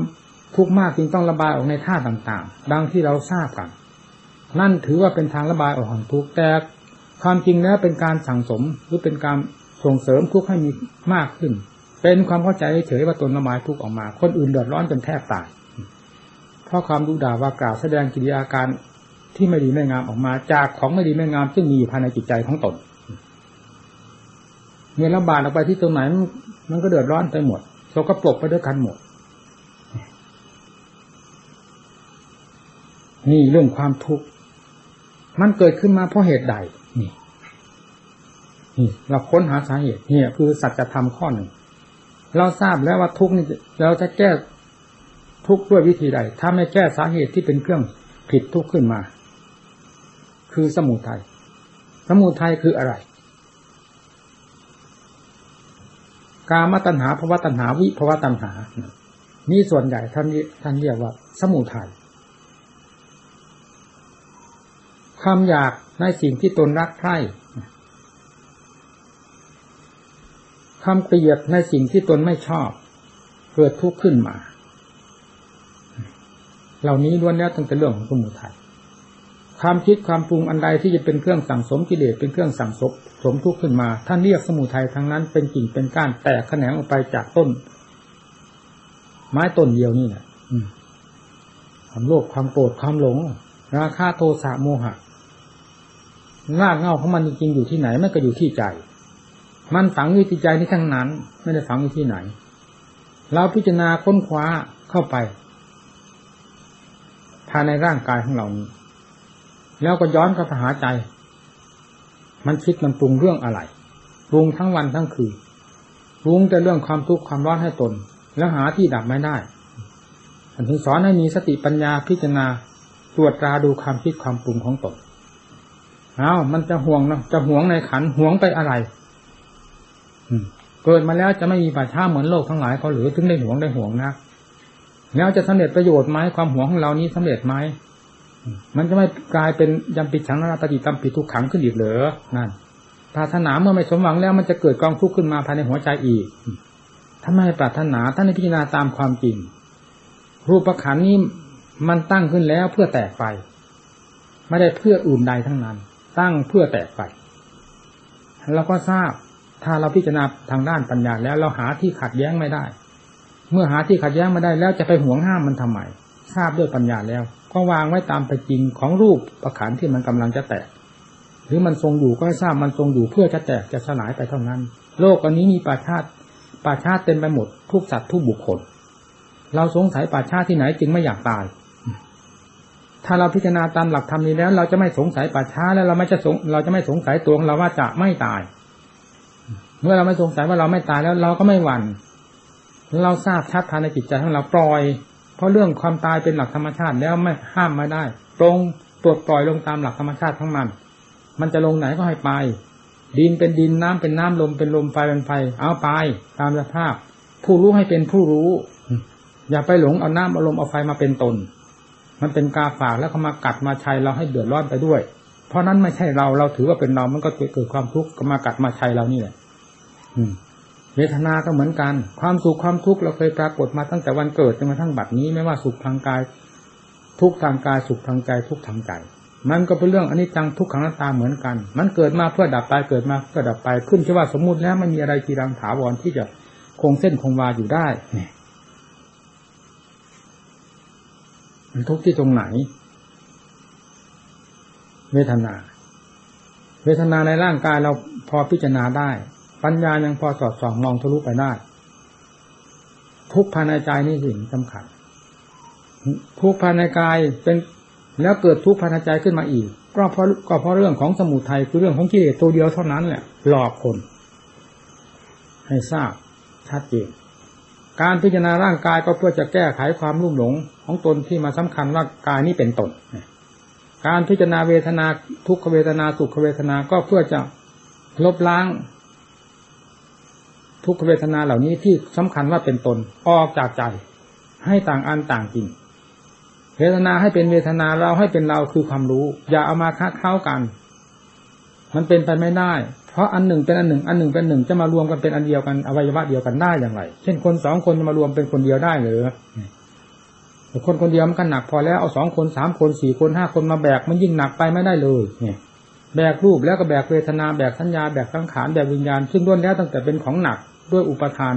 ทุกข์มากจึงต้องระบายออกในท่าต่างๆ ดังที่เราทราบกัน นั่นถือว่าเป็นทางระบายออกของทุกข์แต่ความจริงแล้วเป็นการสั่งสมหรือเป็นการส่งเสริมทุกข์ให้มีมากขึ้น เป็นความเข้าใจเฉยว่าตนระบายทุกข์ออกมา คนอื่นเดือดร้อนจนแทบตายเพราะความดูด่าว่ากล่าวแสดงกิริยาการที่ไม่ดีไม่งามออกมา จากของไม่ดีไม่งามซึ่งมีอยู่ภายในจิตใจของตนเมื่อระบาดออกไปที่ตรงไหนมันก็เดือดร้อนไปหมดโสกปรกไปด้วยกันหมด นี่เรื่องความทุกข์มันเกิดขึ้นมาเพราะเหตุใด นี่ นี่ เราค้นหาสาเหตุเนี่ย คือสัจธรรมข้อหนึ่ง เราทราบแล้วว่าทุกข์นี่เราจะแก้ทุกข์ด้วยวิธีใด ถ้าไม่แก้สาเหตุที่เป็นเครื่องผิดทุกข์ขึ้นมา คือสมุทยัยสมุทัยคืออะไร กามตัณหาภวตัณหาวิภวตัณหา นี่ส่วนใหญ่ท่านท่านเรียกว่า สมุทัย ความอยากในสิ่งที่ตนรักใคร่ความเกลียดในสิ่งที่ตนไม่ชอบ เกิดทุกข์ขึ้นมา เหล่านี้ล้วนแล้วตั้งแต่เรื่องของสมุทัยความคิดความปรุงอันใดที่จะเป็นเครื่องสั่งสมกิเลสเป็นเครื่องสั่งสมสมทุกข์ขึ้นมาท่านเรียกสมุทัยทั้งนั้นเป็นกิ่งเป็นก้านแตกแขนงออกไปจากต้น ไม้ต้นเดียวนี่แหละความโลภความโกรธความหลง ราคะโทสะโมหะ รากเงาของมันจริงๆอยู่ที่ไหนมันก็อยู่ที่ใจ มันฝังอยู่ที่ใจนี่ทั้งนั้น ไม่ได้ฝังอยู่ที่ไหน เราพิจารณาค้นคว้าเข้าไป ภายในร่างกายของเรานี้แล้วก็ย้อนกลับหาใจ มันคิดมันปรุงเรื่องอะไรปรุงทั้งวันทั้งคืนปรุงแต่เรื่องความทุกข์ความร้อนให้ตน แล้วหาที่ดับไม่ได้อันที่สอนให้มีสติปัญญาพิจารณาตรวจตราดูความคิดความปรุงของตน อ้าวมันจะห่วงนะจะห่วงในขันห่วงไปอะไรเกิดมาแล้วจะไม่มีป่าช้าเหมือนโลกทั้งหลายเขาหรือถึงได้ห่วงได้ห่วงนะแล้วจะสำเร็จประโยชน์ไหมความห่วงของเรานี้สำเร็จไหมมันจะไม่กลายเป็นยำปิดฉังนาตติตามปิดทุกขังขึ้นอีกเหรอนั่นปรารถนาเมื่อไม่สมหวังแล้วมันจะเกิดกองทุกข์ขึ้นมาภายในหัวใจอีกถ้าไม่ปรารถนาท่าในพิจารณาตามความจริง รูปขันนี้มันตั้งขึ้นแล้วเพื่อแตกไป ไม่ได้เพื่ออื่นใดทั้งนั้น ตั้งเพื่อแตกไปเราก็ทราบถ้าเราพิจารณาทางด้านปัญญาแล้วเราหาที่ขัดแย้งไม่ได้ เมื่อหาที่ขัดแย้งไม่ได้แล้วจะไปห่วงห้ามมันทำไมทราบด้วยปัญญาแล้ว ก็วางไว้ตามไปจริงของรูปประขันที่มันกำลังจะแตก หรือมันทรงอยู่ก็ทราบมันทรงอยู่เพื่อจะแตกจะสลายไปเท่านั้น โลกอันนี้มีป่าชาติป่าชาติเต็มไปหมดทุกสัตว์ทุกบุคคล เราสงสัยป่าชาติที่ไหนจึงไม่อยากตาย ถ้าเราพิจารณาตามหลักธรรมนี้แล้ว เราจะไม่สงสัยป่าช้าแล้วเราไม่จะสงเราจะไม่สงสัยตัวของเราว่าจะไม่ตาย เมื่อเราไม่สงสัยว่าเราไม่ตายแล้วเราก็ไม่หวัน่นเราทราบชัดภายในจิตใจของเราปล่อย เพราะเรื่องความตายเป็นหลักธรรมชาติแล้วไม่ห้ามไม่ได้ตรงตรวจปล่อยลงตามหลักธรรมชาติทั้งมัน มันจะลงไหนก็ให้ไป ดินเป็นดินน้ำเป็นน้ำลมเป็นลมไฟเป็นไฟ เอาไป ตามสภาพ ผู้รู้ให้เป็นผู้รู้ อย่าไปหลงเอาน้ำเอาลมเอาไฟมาเป็นตน มันเป็นกาฝากแล้วเขามากัดมาชัยเราให้เดือดร้อนไปด้วย เพราะนั้นไม่ใช่เราเราถือว่าเป็นเรา มันก็เกิดความทุกข์ก็มากัดมาชัยเรานี่แหละอืมเวทนาก็เหมือนกัน ความสุขความทุกข์เราเคยปรากฏมาตั้งแต่วันเกิดจนกระทั่งบัดนี้ไม่ว่าสุขทางกาย ทุกทางกายสุขทางใจทุกทางใจมันก็เป็นเรื่องอนิจจังทุกขังนัตตาเหมือนกัน มันเกิดมาเพื่อดับไปเกิดมาเพื่อดับไปขึ้นชื่อว่าสมมุติแล้วไม่มีอะไรทีรังถาวรที่จะคงเส้นคงวาอยู่ได้เนี่ย มันทุกข์ที่ตรงไหน เวทนา เวทนาในร่างกายเราพอพิจารณาได้ ปัญญายังพอสอดส่องมองทะลุไปได้ ทุกภายในใจนี่สิ่งสำคัญทุกภายในกายเป็นแล้วเกิดทุกภายในใจขึ้นมาอีก ก็เพราะก็เพราะเรื่องของสมุทัยคือเรื่องของกิเลสตัวเดียวเท่านั้นแหละหลอกคน ให้ทราบชัดเจน การพิจารณาร่างกายก็เพื่อจะแก้ไขความรุ่มหลงของตนที่มาสำคัญว่ากายนี้เป็นตน การพิจารณาเวทนาทุกขเวทนาสุขเวทนาก็เพื่อจะลบล้าง ทุกขเวทนาเหล่านี้ที่สำคัญว่าเป็นตนออกจากใจ ให้ต่างอันต่างจริง เวทนาให้เป็นเวทนาเราให้เป็นเราคือความรู้ อย่าเอามาคัดเข้ากัน มันเป็นไปไม่ได้ เพราะอันหนึ่งเป็นอันหนึ่ง อันหนึ่งเป็นหนึ่งจะมารวมกันเป็นอันเดียวกันอวัยวะเดียวกันได้อย่างไร เช่นคนสองคนจะมารวมเป็นคนเดียวได้หรือคนคนเดียวมันก็หนักพอแล้วเอาสองคนสามคนสี่คนห้าคนมาแบกมันยิ่งหนักไปไม่ได้เลยเนี่ยแบกรูปแล้วก็แบกเวทนาแบกสัญญาแบกสังขารแบกวิญญาณ ซึ่งล้วนแล้วตั้งแต่เป็นของหนักด้วยอุปทาน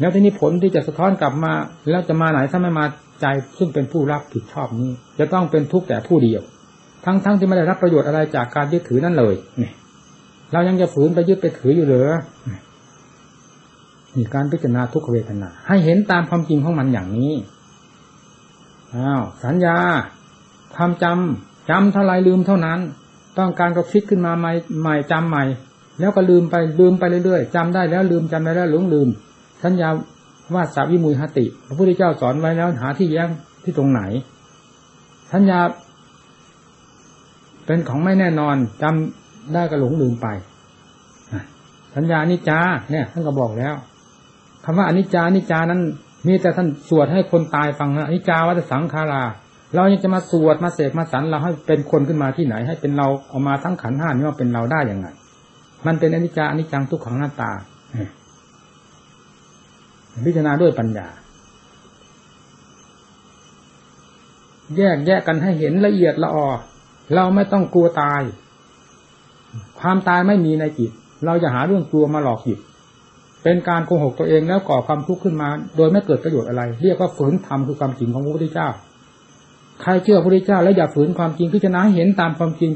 แล้วที่นี้ผลที่จะสะท้อนกลับมา แล้วจะมาไหนถ้าไม่มาใจซึ่งเป็นผู้รับผิดชอบนี้ จะต้องเป็นทุกข์แต่ผู้เดียว ทั้งๆทที่ไม่ได้รับประโยชน์อะไรจากการยึดถือนั่นเลยเนี่ย เรายังจะฝืนไปยึดไปถืออยู่เหรือนี่การพิจารณาทุกขเวทนา ให้เห็นตามความจริงของมันอย่างนี้อ้าวสัญญาความจำจำเท่าไรลืมเท่านั้น ต้องการก็ฟิกขึ้นมาใหม่ใหม่จำใหม่ แล้วก็ลืมไปลืมไปเรื่อยๆจำได้แล้วลืมจำได้แล้วหลงลืม สัญญาว่าสาวิมุยหติ พระพุทธเจ้าสอนไว้แล้วหาที่แย้งที่ตรงไหน สัญญา เป็นของไม่แน่นอนจำ ได้ก็หลงลืมไปสัญญานิจาเนี่ยท่านก็บอกแล้วคำว่าอนิจจานิจานั้นมีแต่ท่านสวดให้คนตายฟังนะอนิจจาวัฏสังขาราเรายังจะมาสวดมาเสกมาสันเราให้เป็นคนขึ้นมาที่ไหน ให้เป็นเราเอามาทั้งขันห้านี้ว่าเป็นเราได้ยังไงมันเป็นอนิจจาอนิจจังทุกขังหน้าตาพิจารณาด้วยปัญญา แยกแยกกันให้เห็นละเอียดละออเราไม่ต้องกลัวตาย ความตายไม่มีในจิต เราจะหาเรื่องกลัวมาหลอกจิต เป็นการโกหกตัวเองแล้วก่อความทุกข์ขึ้นมา โดยไม่เกิดประโยชน์อะไร เรียกว่าฝืนธรรมคือความจริงของพระพุทธเจ้า ใครเชื่อพระพุทธเจ้า แล้วอย่าฝืนความจริงพิจารณาเห็นตามความจริง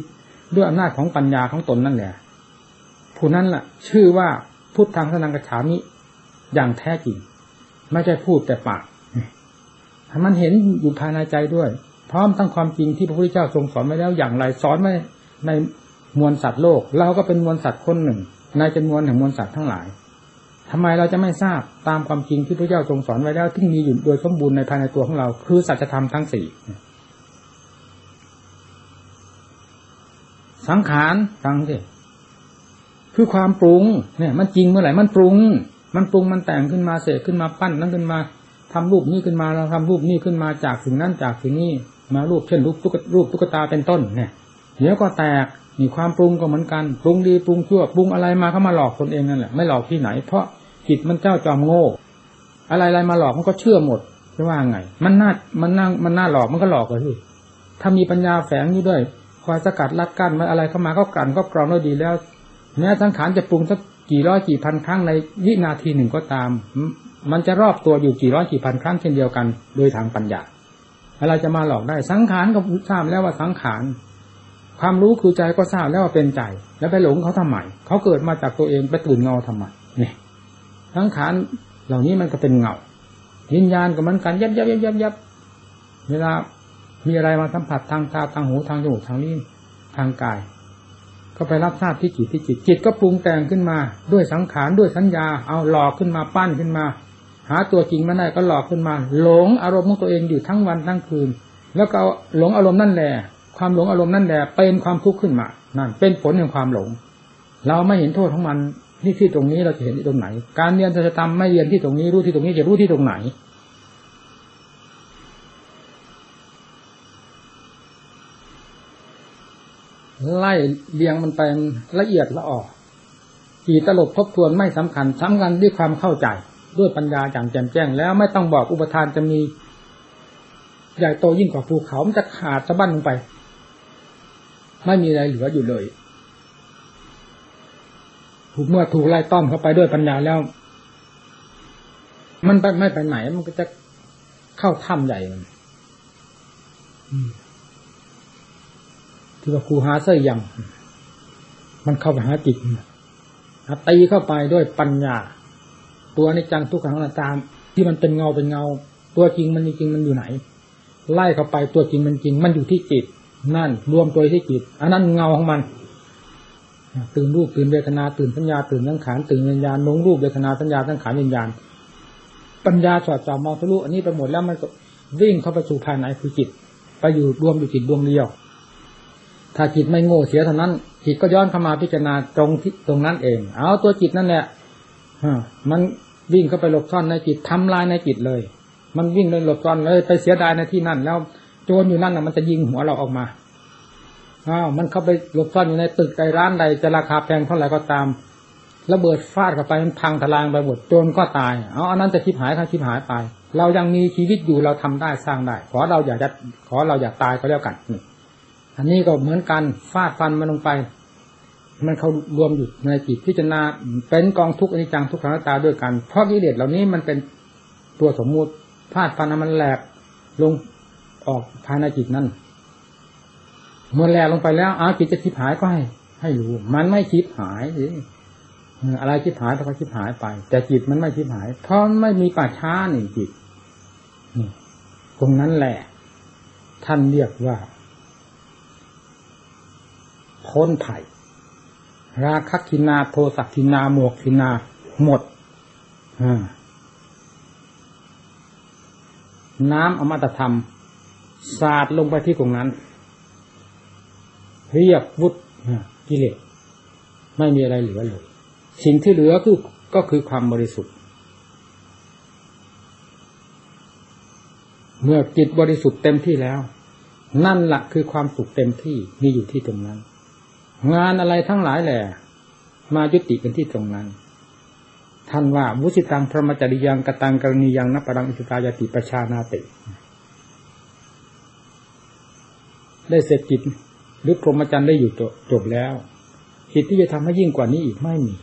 ด้วยอำนาจของปัญญาของตนนั่นแหละผู้นั้นแหละชื่อว่าพุทธังสนังกระฉามิอย่างแท้จริง ไม่ใช่พูดแต่ปากมันเห็นอยู่ภายในใจด้วย พร้อมทั้งความจริงที่พระพุทธเจ้าทรงสอนไว้แล้วอย่างไรสอนไว้ใน มวลสัตว์โลก เราก็เป็นมวลสัตว์คนหนึ่ง ในจำนวนแห่งมวลสัตว์ทั้งหลายทำไมเราจะไม่ทราบตามความจริงที่พระเจ้าทรงสอนไว้แล้วที่มีอยู่โดยสมบูรณ์ในภายในตัวของเรา คือสัจธรรมทั้งสี่สังขารฟังสิคือความปรุง เนี่ย มันจริงเมื่อไหร่มันปรุง มันปรุงมันแต่งขึ้นมาเสกขึ้นมาปั้นนั้นขึ้นมาทำรูปนี้ขึ้นมาเราทำรูปนี้ขึ้นมาจากสิ่งนั้นจากสิ่งนี้มารูปเช่นรูปตุ๊กรูปตุ๊กตาเป็นต้นเนี่ยเดี๋ยวก็แตก มีความปรุงก็เหมือนกัน ปรุงดีปรุงชั่วปรุงอะไรมาเข้ามาหลอกตนเองนั่นแหละไม่หลอกที่ไหน เพราะจิตมันเจ้าจอมโง่ อะไรอะไรมาหลอกมันก็เชื่อหมดจะว่าไง มันน่ามันนั่งมันน่าหลอกมันก็หลอกเลยที่ถ้ามีปัญญาแฝงอยู่ด้วยคอยสกัดลัดกั้นมาอะไรเข้ามาก็กลั่นก็กรองได้ดีแล้วแม้สังขารจะปรุงสักกี่ร้อยกี่พันครั้งในวินาทีหนึ่งก็ตาม มันจะรอบตัวอยู่กี่ร้อยกี่พันครั้งเช่นเดียวกัน โดยทางปัญญาอะไรจะมาหลอกได้สังขารก็ทราบแล้วว่าสังขาร ความรู้คือใจก็ทราบแล้วว่าเป็นใจ แล้วไปหลงเขาทำไมเขาเกิดมาจากตัวเองไปตื่นเงาทำไมเนี่ยทั้งขานเหล่านี้มันก็เป็นเงาวิญญาณกับมันกันยับยับยับยับยับเวลามีอะไรมาสัมผัสทางตาทางหูทางจมูกทางลิ้นทางกาย ก็ไปรับทราบที่จิตที่จิตจิตก็ปรุงแต่งขึ้นมา ด้วยสังขารด้วยสัญญา เอาหลอกขึ้นมาปั้นขึ้นมา หาตัวจริงไม่ได้ก็หลอกขึ้นมา หลงอารมณ์ของตัวเองอยู่ทั้งวันทั้งคืน แล้วก็หลงอารมณ์นั่นแหละ ความหลงอารมณ์นั่นแหละเป็นความทุกข์ขึ้นมา นั่น เป็นผลแห่งความหลง เราไม่เห็นโทษของมันนี่ที่ตรงนี้เราจะเห็นที่ตรงไหน การเรียนสัจธรรมไม่เรียนที่ตรงนี้รู้ที่ตรงนี้จะรู้ที่ตรงไหน ไล่เรียงมันไปละเอียดละออกกี่ตลบทบทวนไม่สำคัญสำคัญด้วยความเข้าใจ ด้วยปัญญาอย่างแจ่มแจ้ง แล้วไม่ต้องบอกอุปทานจะมีใหญ่โตยิ่งกว่าภูเขา มันจะขาดสะบั้นลงไป ไม่มีอะไรเหลืออยู่เลย ถูกเมื่อถูกไล่ต้อมเข้าไปด้วยปัญญาแล้ว มันไปไม่ไปไหน มันก็จะเข้าถ้ำใหญ่มันที่ว่าครูหาเสื้อยังมันเข้าไปหาจิตตีเข้าไปด้วยปัญญา ตัวในจังทุกขังตาม ที่มันเป็นเงาเป็นเงา ตัวจริงมันจริงมันอยู่ไหน ไล่เข้าไปตัวจริงมันจริง มันอยู่ที่จิต นั่นรวมตัวที่จิต อันนั้นเงาของมัน ตื่นรูปตื่นเวทนาตื่นสัญญาตื่นสังขารตื่นวิญญาณลงรูปเวทนาสัญญาสังขารวิญญาณ ปัญญาสอดส่องมองทะลุอันนี้ไปหมดแล้วมันก็วิ่งเข้าไปสู่ภายในคือจิต ไปอยู่รวมอยู่จิตดวงเดียว ถ้าจิตไม่โง่เสียเท่านั้น จิตก็ย้อนเข้ามาพิจารณาตรงที่ตรงนั้นเอง เอาตัวจิตนั่นแหละมันวิ่งเข้าไปหลบซ่อนในจิตทำลายในจิตเลย มันวิ่งเลยหลบซ่อนเลยไปเสียดายในที่นั่นแล้ว โจรอยู่นั่นนะมันจะยิงหัวเราออกมาอ้าวมันเข้าไปหลบซ่อนอยู่ในตึกใดร้านใดจะราคาแพงเท่าไหร่ก็ตามระเบิดฟาดเข้าไปมันพังทลายไปหมดโจรก็ตายเอาอันนั้นจะชิบหายถ้าชิบหายไป เรายังมีชีวิตอยู่เราทำได้สร้างได้ ขอเราอยากจะขอเราอยากตายก็แล้วกันนี่อันนี้ก็เหมือนกันฟาดฟันมันลงไป มันเขารวมอยู่ในจิตพิจารณาเป็นกองทุกข์อนิจจังทุกขังตาด้วยกันเพราะกิเลสเหล่านี้มันเป็นตัวสมมุติฟาดฟันมันแหลกลง ออกภายในจิตนั้นเมื่อแหลลงไปแล้วอาจิตจะทิพหายก็ให้ให้รู้ มันไม่ชิบหายอะไรชิบหายก็ชิบหายไป แต่จิตมันไม่ชิบหาย เพราะไม่มีป่าช้าหนึ่งจิตตรงนั้นแหละ ท่านเรียกว่าพ้นไผ่ราคคินาโทสักคินาโมกคินาหมดน้ำอมตะธรรม สาดลงไปที่ตรงนั้น เรียบวุฒกิเลสไม่มีอะไรเหลือเลย สิ่งที่เหลือคือก็คือความบริสุทธิ์ เมื่อจิตบริสุทธิ์เต็มที่แล้ว นั่นแหละคือความสุขเต็มที่มีอยู่ที่ตรงนั้น งานอะไรทั้งหลายแหละมายุติกันที่ตรงนั้น ท่านว่าวุสิตังพระมจริยังกตังกรณียังนับปรังอิสตายติประชานาติ ได้เสร็จกิจหรือพรหมจรรย์ได้อยู่จบแล้วกิจที่จะทำให้ยิ่งกว่านี้อีกไม่มี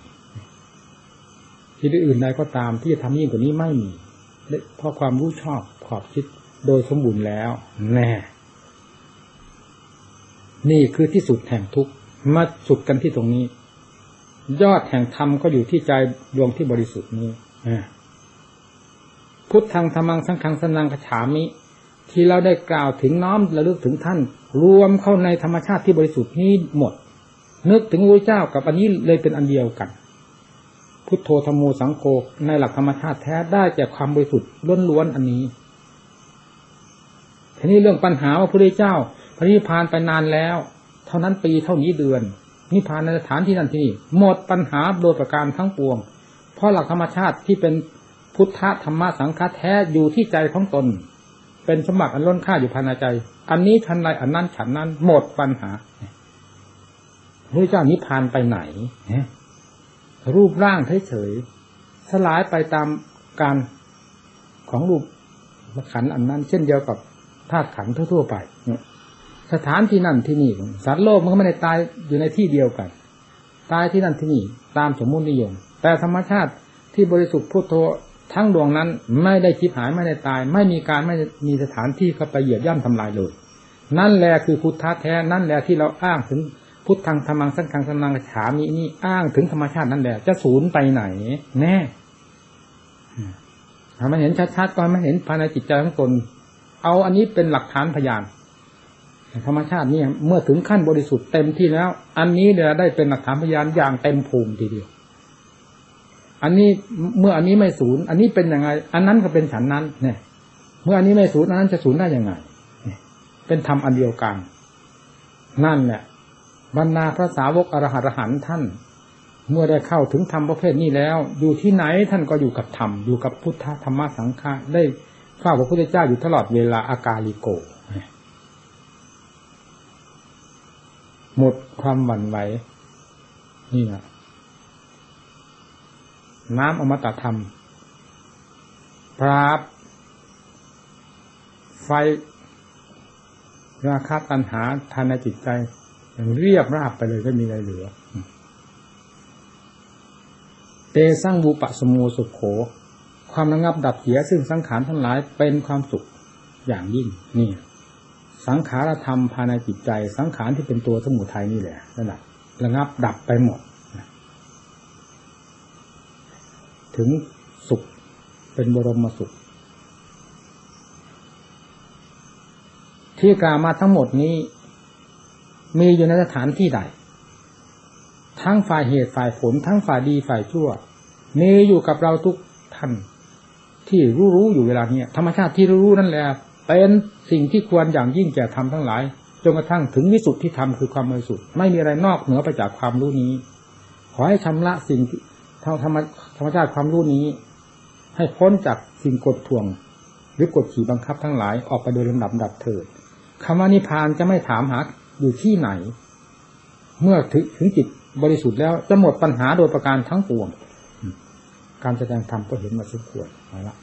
กิจอื่นใดก็ตามที่จะทำยิ่งกว่านี้ไม่มีเพราะความรู้ชอบขอบคิดโดยสมบูรณ์แล้ว แน่ นี่คือที่สุดแห่งทุกข์มาสุดกันที่ตรงนี้ ยอดแห่งธรรมก็อยู่ที่ใจดวงที่บริสุทธิ์นี้พุทธังธรรมังสังฆังสนังกฉามิ ที่เราได้กล่าวถึงน้อมระลึกถึงท่าน รวมเข้าในธรรมชาติที่บริสุทธิ์นี้หมด นึกถึงพระเจ้ากับอันนี้เลยเป็นอันเดียวกัน พุทโธธรรมโมสังโฆในหลักธรรมชาติแท้ได้จากความบริสุทธิ์ล้วนๆอันนี้ทีนี้เรื่องปัญหาว่าพระเจ้า พระนิพพานไปนานแล้ว เท่านั้นปีเท่านี้เดือน นิพพานในสถานที่นั้นที่นี่หมดปัญหาโดยประการทั้งปวง เพราะหลักธรรมชาติที่เป็นพุทธธรรมสังฆแท้อยู่ที่ใจของตน เป็นสมบัติอันล้นค่าอยู่ภายในใจ อันนี้ฉันไรอันนั้นฉันนั้น หมดปัญหาพระเจ้านิพพานไปไหนรูปร่างเฉยๆสลายไปตามการของรูปขันอันนั้น เช่นเดียวกับธาตุขันทั่วๆไปสถานที่นั่นที่นี่สัตว์โลกมันก็ไม่ได้ตายอยู่ในที่เดียวกัน ตายที่นั่นที่นี่ตามสมมุตินิยม แต่ธรรมชาติที่บริสุทธิ์พุทโธ ทั้งดวงนั้นไม่ได้คิดหายไม่ได้ตาย ไม่มีการไม่มีสถานที่เข้าไปเหยียบย่ำทำลายเลย นั่นแหละคือพุทธะแท้นั่นแหละที่เราอ้างถึงพุทธังธรรมังสังฆังสนังฉามีนี่อ้างถึงธรรมชาตินั่นแหละจะศูนย์ไปไหน แน่ถ้าไม่เห็นชัดๆก็ไม่เห็นภายในจิตใจของตน เอาอันนี้เป็นหลักฐานพยานธรรมชาตินี่เมื่อถึงขั้นบริสุทธิ์เต็มที่แล้ว อันนี้เดี๋ยได้เป็นหลักฐานพยานอย่างเต็มภูมิทีเดียว อันนี้เมื่ออันนี้ไม่ศูนย์ อันนี้เป็นยังไง อันนั้นก็เป็นฉันนั้น เนี่ย เมื่ออันนี้ไม่ศูนย์อันนั้นจะศูนย์ได้ยังไงเป็นธรรมอันเดียวกัน นั่นแหละบรรดาพระสาวกอรหัตหันท่าน เมื่อได้เข้าถึงธรรมประเภทนี้แล้ว อยู่ที่ไหนท่านก็อยู่กับธรรมอยู่กับพุทธธรรมสังฆะได้ข้าพระพุทธเจ้าอยู่ตลอดเวลาอากาลิโก หมดความหวั่นไหวนี่นะ น้ำอมตะธรรม ปราบ ไฟ ราคาตัณหาทานในจิตใจ อย่างเรียบราบไปเลยไม่มีอะไรเหลือ เตสั่งบุปะสมูสุขโข ความระงับดับเสียซึ่งสังขารทั้งหลายเป็นความสุขอย่างยิ่งนี่สังขารธรรมภายในจิตใจ สังขารที่เป็นตัวสมุทัยนี่แหละนั่นแหละระงับดับไปหมด ถึงสุขเป็นบรมสุข ที่กล่าวมาทั้งหมดนี้ มีอยู่ในสถานที่ใด ทั้งฝ่ายเหตุฝ่ายผล ทั้งฝ่ายดีฝ่ายชั่วมีอยู่กับเราทุกท่านที่รู้รู้อยู่เวลาเนี้ยธรรมชาติที่รู้นั่นแหละเป็นสิ่งที่ควรอย่างยิ่งแก่ทำทั้งหลายจนกระทั่งถึงวิสุทธิธรรมคือความบริสุทธิ์ไม่มีอะไรนอกเหนือไปจากความรู้นี้ ขอให้ชำระสิ่ง ธรรมธรรมชาติความรู้นี้ ให้พ้นจากสิ่งกดท่วง หรือกดขี่บังคับทั้งหลายออกไปโดยลำดับดับเถิดคำว่านิพพานจะไม่ถามหาอยู่ที่ไหน เมื่อถึงถึงจิตบริสุทธิ์แล้วจะหมดปัญหาโดยประการทั้งปวงการแสดงธรรมก็เห็นมาสมควรเอาละ